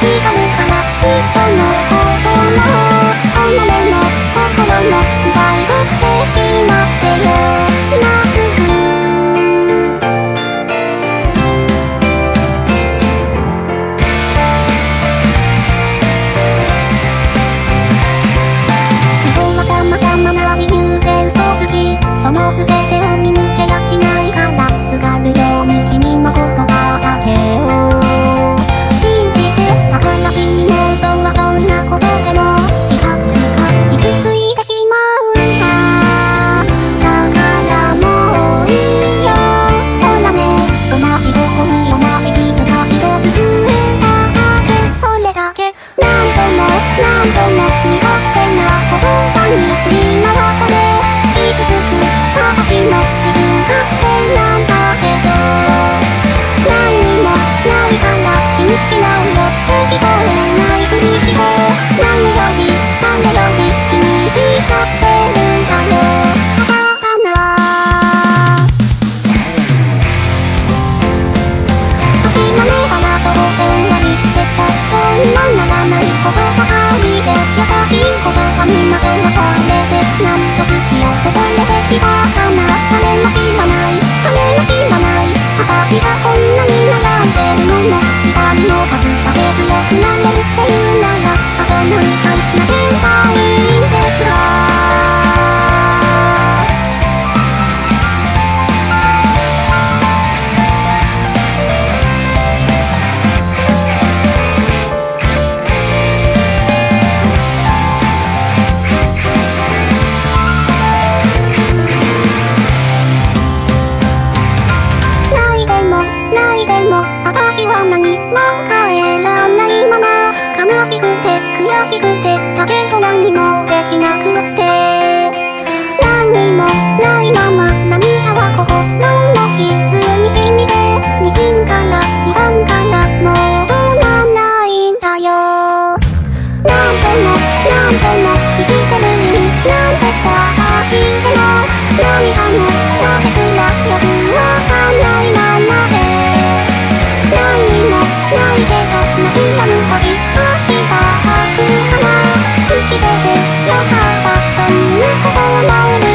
しかからいつのことも己の心の奪い失うの聞こえないふりして何より何んより気にしちゃってるんだよだから諦めたらそうでなりってさどんなならないことばかりで優しいことはみんなとなされてなんと突き落とされてきたかもしくて食べと何もできなくまう